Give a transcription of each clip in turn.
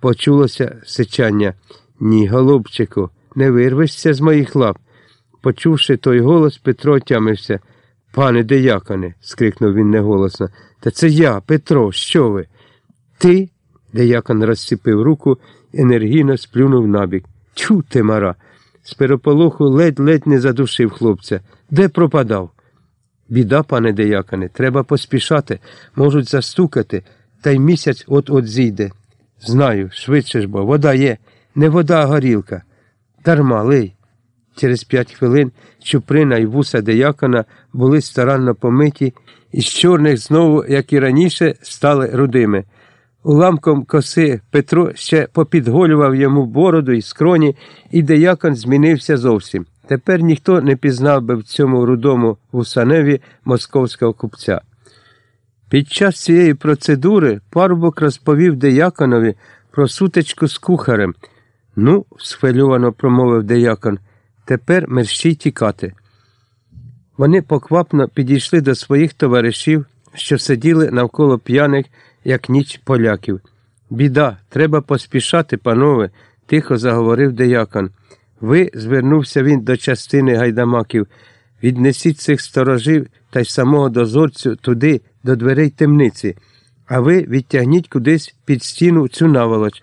Почулося сичання. Ні, голубчику, не вирвешся з моїх лап. Почувши той голос, Петро тямився. Пане деякане, скрикнув він неголосно. Та це я, Петро, що ви? Ти? Деякон розсіпив руку, енергійно сплюнув набік. Тю ти, мара. З переполоху ледь-ледь не задушив хлопця. Де пропадав? Біда, пане деякане, треба поспішати, можуть застукати, та й місяць от-от зійде. Знаю, швидше ж бо, вода є, не вода, а горілка. Дарма, лей. Через п'ять хвилин Чуприна і вуса деякона були старанно помиті, і з чорних знову, як і раніше, стали рудими. Уламком коси Петро ще попідголював йому бороду і скроні, і деякон змінився зовсім. Тепер ніхто не пізнав би в цьому рудому вусаневі московського купця. Під час цієї процедури парубок розповів деяконові про сутичку з кухарем. Ну, схвильовано промовив деякон, тепер мерщій тікати. Вони поквапно підійшли до своїх товаришів, що сиділи навколо п'яних, як ніч поляків. Біда, треба поспішати, панове, тихо заговорив деякон. Ви, звернувся він до частини гайдамаків, віднесіть цих сторожів та й самого дозорцю туди, до дверей темниці, а ви відтягніть кудись під стіну цю наволоч.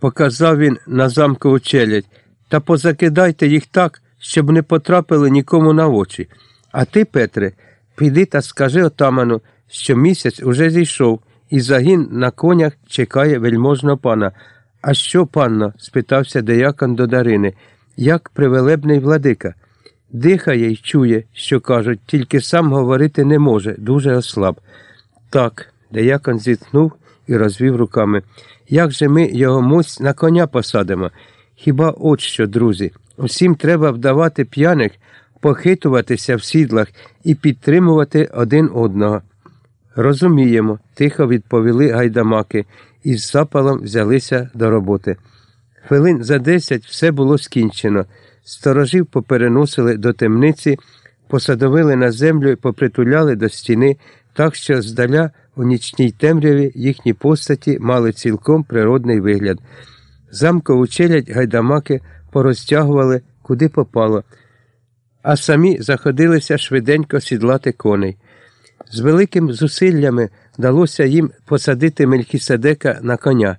Показав він на замкову челядь, та позакидайте їх так, щоб не потрапили нікому на очі. А ти, Петре, піди та скажи отаману, що місяць уже зійшов, і загін на конях чекає вельможного пана. А що, панно? спитався деякон до Дарини. Як привелебний владика? Дихає й чує, що кажуть, тільки сам говорити не може, дуже ослаб. Так, деякон зітхнув і розвів руками. Як же ми його моць на коня посадимо? Хіба от що, друзі? Усім треба вдавати п'яних, похитуватися в сідлах і підтримувати один одного. Розуміємо, тихо відповіли гайдамаки і з запалом взялися до роботи. Хвилин за десять все було скінчено. Сторожів попереносили до темниці, посадовили на землю і попритуляли до стіни, так що здаля у нічній темряві їхні постаті мали цілком природний вигляд. Замкову челядь гайдамаки порозтягували куди попало, а самі заходилися швиденько сідлати коней. З великим зусиллями вдалося їм посадити Мельхіседека на коня.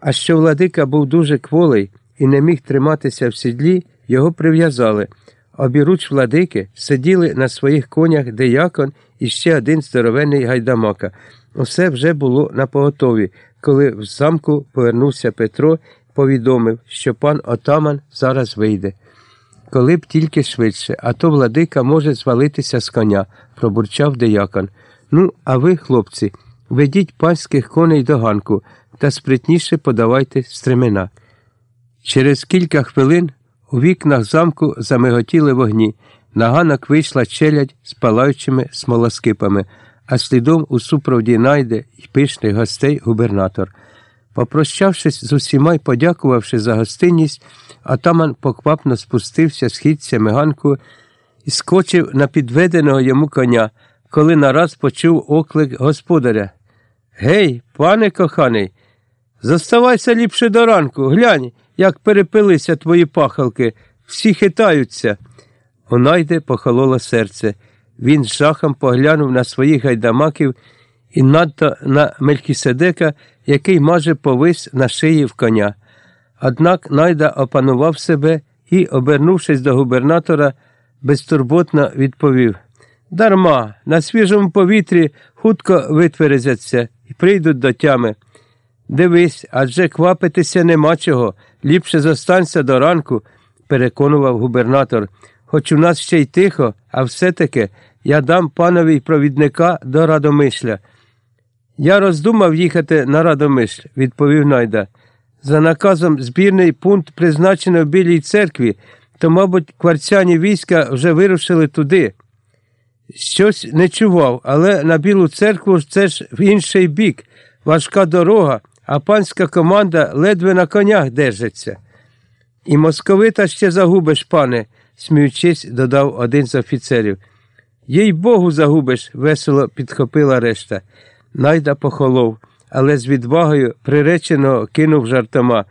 А що владика був дуже кволий і не міг триматися в сідлі, його прив'язали. Обіруч владики сиділи на своїх конях деякон і ще один здоровенний гайдамака. Усе вже було на поготові, коли в замку повернувся Петро повідомив, що пан отаман зараз вийде. Коли б тільки швидше, а то владика може звалитися з коня, пробурчав деякон. Ну, а ви, хлопці, ведіть панських коней до ганку та спритніше подавайте стремена. Через кілька хвилин у вікнах замку замиготіли вогні. На ганок вийшла челядь з палаючими смолоскипами, а слідом у супроводі найде й пишних гостей губернатор. Попрощавшись з усіма й подякувавши за гостинність, атаман поквапно спустився східцями ганку і скочив на підведеного йому коня, коли нараз почув оклик господаря. Гей, пане коханий, зоставайся ліпше до ранку, глянь, як перепилися твої пахалки, всі хитаються. У найде похололо серце. Він з жахом поглянув на своїх гайдамаків і надто на Мелькіседека, який майже повис на шиї в коня. Однак найда опанував себе і, обернувшись до губернатора, безтурботно відповів Дарма, на свіжому повітрі хутко витверезяться і прийдуть до тями. Дивись, адже квапитися нема чого, ліпше зостанься до ранку, переконував губернатор. Хоч у нас ще й тихо, а все-таки я дам панові провідника до Радомишля. Я роздумав їхати на Радомишль, відповів найда. За наказом збірний пункт призначено в Білій церкві, то, мабуть, кварцяні війська вже вирушили туди. Щось не чував, але на Білу церкву це ж в інший бік, важка дорога, а панська команда ледве на конях держиться. І московита ще загубиш, пане, сміючись, додав один з офіцерів. Їй Богу, загубиш, весело підхопила решта. Найда похолов, але з відвагою приречено кинув жартома.